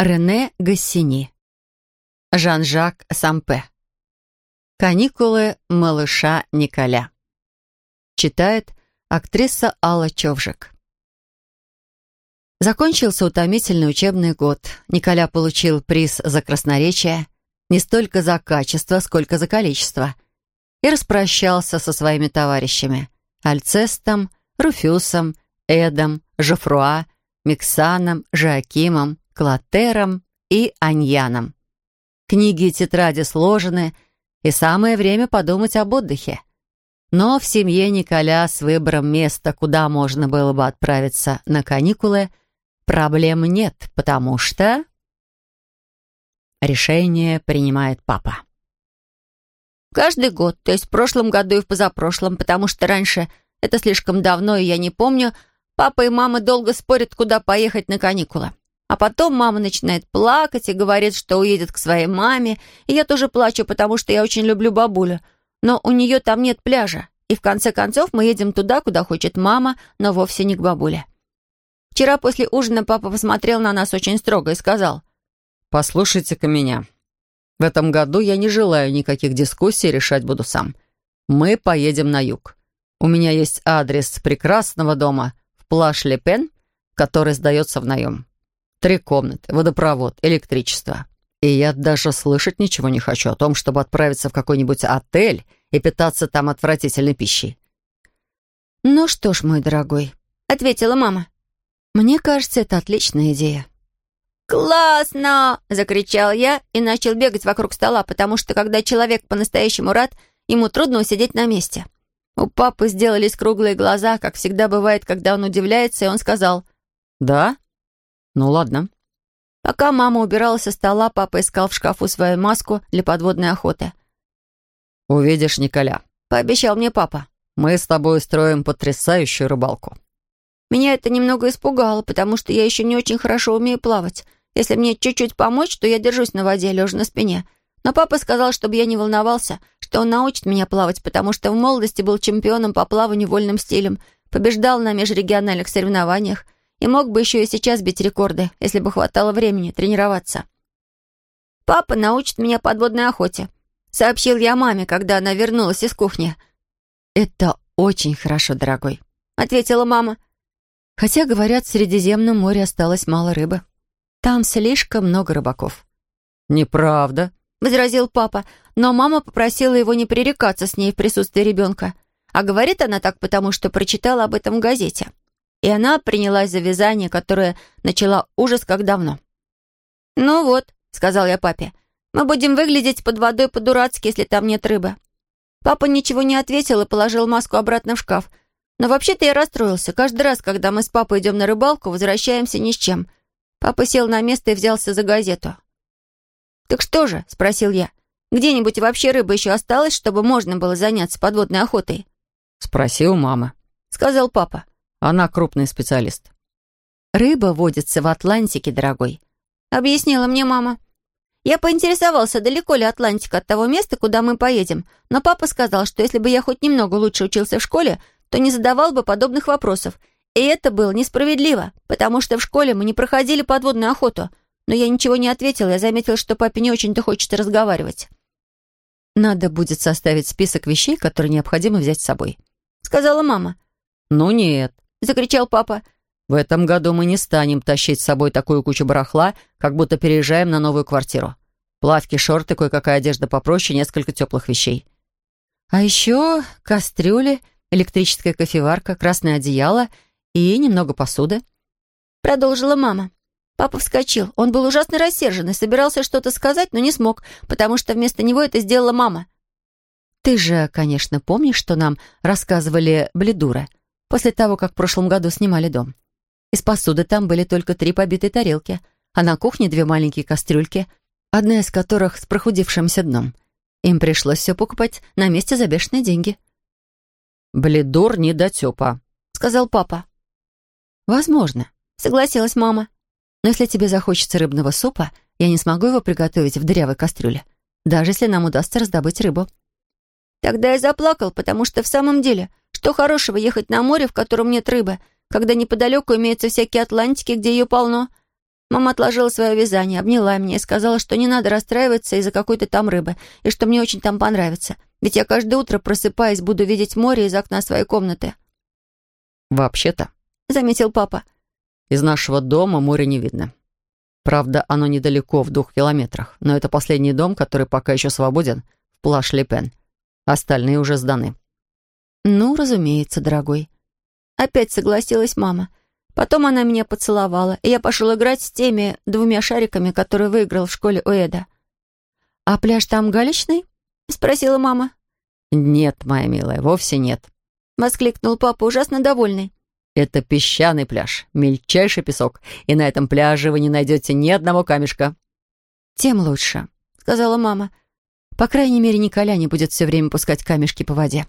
Рене Гассини. Жан-Жак Сампе. Каникулы малыша Николя. Читает актриса Алла Човжик. Закончился утомительный учебный год. Николя получил приз за красноречие, не столько за качество, сколько за количество, и распрощался со своими товарищами — Альцестом, Руфюсом, Эдом, Жофруа, Миксаном, Жоакимом, Клотером и Аньяном. Книги и тетради сложены, и самое время подумать об отдыхе. Но в семье Николя с выбором места, куда можно было бы отправиться на каникулы, проблем нет, потому что... Решение принимает папа. Каждый год, то есть в прошлом году и в позапрошлом, потому что раньше это слишком давно, и я не помню, папа и мама долго спорят, куда поехать на каникулы. А потом мама начинает плакать и говорит, что уедет к своей маме. И я тоже плачу, потому что я очень люблю бабулю. Но у нее там нет пляжа. И в конце концов мы едем туда, куда хочет мама, но вовсе не к бабуле. Вчера после ужина папа посмотрел на нас очень строго и сказал. «Послушайте-ка меня. В этом году я не желаю никаких дискуссий, решать буду сам. Мы поедем на юг. У меня есть адрес прекрасного дома в Плаш-Ле-Пен, который сдается в наем. Три комнаты, водопровод, электричество. И я даже слышать ничего не хочу о том, чтобы отправиться в какой-нибудь отель и питаться там отвратительной пищей. «Ну что ж, мой дорогой», — ответила мама. «Мне кажется, это отличная идея». «Классно!» — закричал я и начал бегать вокруг стола, потому что, когда человек по-настоящему рад, ему трудно усидеть на месте. У папы сделались круглые глаза, как всегда бывает, когда он удивляется, и он сказал «Да? «Ну ладно». Пока мама убиралась со стола, папа искал в шкафу свою маску для подводной охоты. «Увидишь Николя», — пообещал мне папа. «Мы с тобой устроим потрясающую рыбалку». Меня это немного испугало, потому что я еще не очень хорошо умею плавать. Если мне чуть-чуть помочь, то я держусь на воде, лежа на спине. Но папа сказал, чтобы я не волновался, что он научит меня плавать, потому что в молодости был чемпионом по плаванию вольным стилем, побеждал на межрегиональных соревнованиях — и мог бы еще и сейчас бить рекорды, если бы хватало времени тренироваться. «Папа научит меня подводной охоте», — сообщил я маме, когда она вернулась из кухни. «Это очень хорошо, дорогой», — ответила мама. «Хотя, говорят, в Средиземном море осталось мало рыбы. Там слишком много рыбаков». «Неправда», — возразил папа, но мама попросила его не пререкаться с ней в присутствии ребенка. А говорит она так, потому что прочитала об этом в газете и она принялась за вязание, которое начала ужас как давно. «Ну вот», — сказал я папе, — «мы будем выглядеть под водой по-дурацки, если там нет рыбы». Папа ничего не ответил и положил маску обратно в шкаф. Но вообще-то я расстроился. Каждый раз, когда мы с папой идем на рыбалку, возвращаемся ни с чем. Папа сел на место и взялся за газету. «Так что же?» — спросил я. «Где-нибудь вообще рыба еще осталась, чтобы можно было заняться подводной охотой?» «Спроси у мамы», — сказал папа. Она крупный специалист. «Рыба водится в Атлантике, дорогой», — объяснила мне мама. Я поинтересовался, далеко ли Атлантика от того места, куда мы поедем, но папа сказал, что если бы я хоть немного лучше учился в школе, то не задавал бы подобных вопросов. И это было несправедливо, потому что в школе мы не проходили подводную охоту. Но я ничего не ответил, я заметил, что папе не очень-то хочется разговаривать. «Надо будет составить список вещей, которые необходимо взять с собой», — сказала мама. «Ну нет», — закричал папа. «В этом году мы не станем тащить с собой такую кучу барахла, как будто переезжаем на новую квартиру. Плавки, шорты, кое-какая одежда попроще, несколько теплых вещей». «А еще кастрюли, электрическая кофеварка, красное одеяло и немного посуды», — продолжила мама. Папа вскочил. Он был ужасно рассержен и собирался что-то сказать, но не смог, потому что вместо него это сделала мама. «Ты же, конечно, помнишь, что нам рассказывали Бледура?» После того, как в прошлом году снимали дом. Из посуды там были только три побитые тарелки, а на кухне две маленькие кастрюльки, одна из которых с прохудившимся дном. Им пришлось все покупать на месте за бешеные деньги. «Бледор недотепа», — сказал папа. «Возможно», — согласилась мама. «Но если тебе захочется рыбного супа, я не смогу его приготовить в дырявой кастрюле, даже если нам удастся раздобыть рыбу». Тогда я заплакал, потому что в самом деле что хорошего ехать на море, в котором нет рыбы, когда неподалеку имеются всякие Атлантики, где ее полно? Мама отложила свое вязание, обняла меня и сказала, что не надо расстраиваться из-за какой-то там рыбы, и что мне очень там понравится. Ведь я каждое утро, просыпаясь, буду видеть море из окна своей комнаты. «Вообще-то», — заметил папа, — «из нашего дома море не видно. Правда, оно недалеко, в двух километрах, но это последний дом, который пока еще свободен, в Плаш-Лепен. Остальные уже сданы». «Ну, разумеется, дорогой». Опять согласилась мама. Потом она меня поцеловала, и я пошел играть с теми двумя шариками, которые выиграл в школе у Эда. «А пляж там галечный?» — спросила мама. «Нет, моя милая, вовсе нет», — воскликнул папа, ужасно довольный. «Это песчаный пляж, мельчайший песок, и на этом пляже вы не найдете ни одного камешка». «Тем лучше», — сказала мама. «По крайней мере, Николя не будет все время пускать камешки по воде».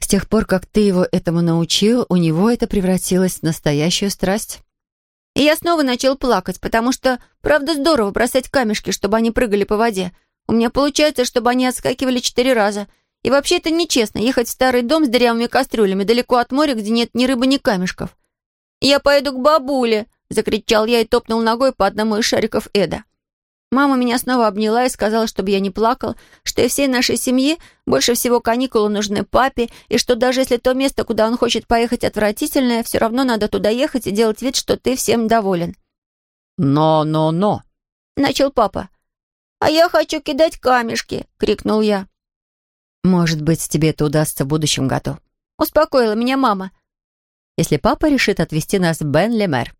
С тех пор, как ты его этому научил, у него это превратилось в настоящую страсть. И я снова начал плакать, потому что, правда, здорово бросать камешки, чтобы они прыгали по воде. У меня получается, чтобы они отскакивали четыре раза. И вообще это нечестно, ехать в старый дом с дырявыми кастрюлями далеко от моря, где нет ни рыбы, ни камешков. «Я пойду к бабуле!» — закричал я и топнул ногой по одному из шариков Эда. Мама меня снова обняла и сказала, чтобы я не плакал, что и всей нашей семье больше всего каникулы нужны папе, и что даже если то место, куда он хочет поехать, отвратительное, все равно надо туда ехать и делать вид, что ты всем доволен. «Но, но, но!» — начал папа. «А я хочу кидать камешки!» — крикнул я. «Может быть, тебе это удастся в будущем году», — успокоила меня мама. «Если папа решит отвезти нас в Бен-Лемер».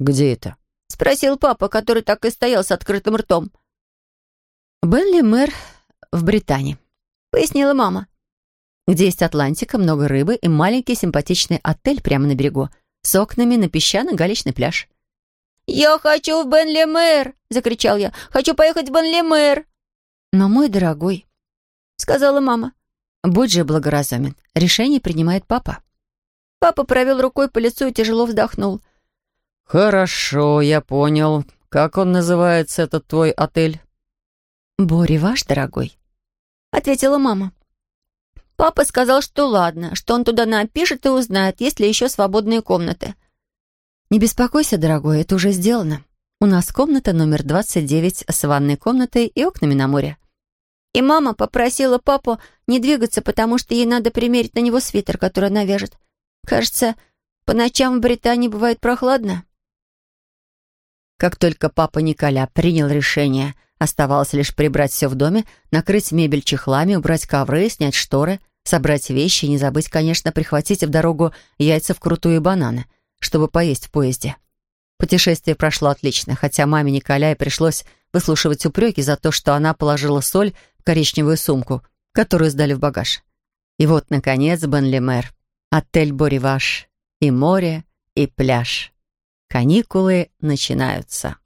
«Где это?» — спросил папа, который так и стоял с открытым ртом. «Бенли мэр в Британии», — пояснила мама. «Где есть Атлантика, много рыбы и маленький симпатичный отель прямо на берегу с окнами на песчано-галечный пляж». «Я хочу в Бенли-мэр!» — закричал я. «Хочу поехать в Бенли-мэр!» «Но, мой дорогой», — сказала мама, — «будь же благоразумен. Решение принимает папа». Папа провел рукой по лицу и тяжело вздохнул. «Хорошо, я понял. Как он называется, этот твой отель?» «Бори ваш, дорогой», — ответила мама. Папа сказал, что ладно, что он туда напишет и узнает, есть ли еще свободные комнаты. «Не беспокойся, дорогой, это уже сделано. У нас комната номер 29 с ванной комнатой и окнами на море». И мама попросила папу не двигаться, потому что ей надо примерить на него свитер, который она вяжет. Кажется, по ночам в Британии бывает прохладно. Как только папа Николя принял решение, оставалось лишь прибрать все в доме, накрыть мебель чехлами, убрать ковры, снять шторы, собрать вещи и не забыть, конечно, прихватить в дорогу яйца вкрутую и бананы, чтобы поесть в поезде. Путешествие прошло отлично, хотя маме Николя пришлось выслушивать упреки за то, что она положила соль в коричневую сумку, которую сдали в багаж. И вот, наконец, Бен-Лемер, отель Бориваш, и море, и пляж. Каникулы начинаются.